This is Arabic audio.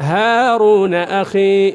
هارون أخي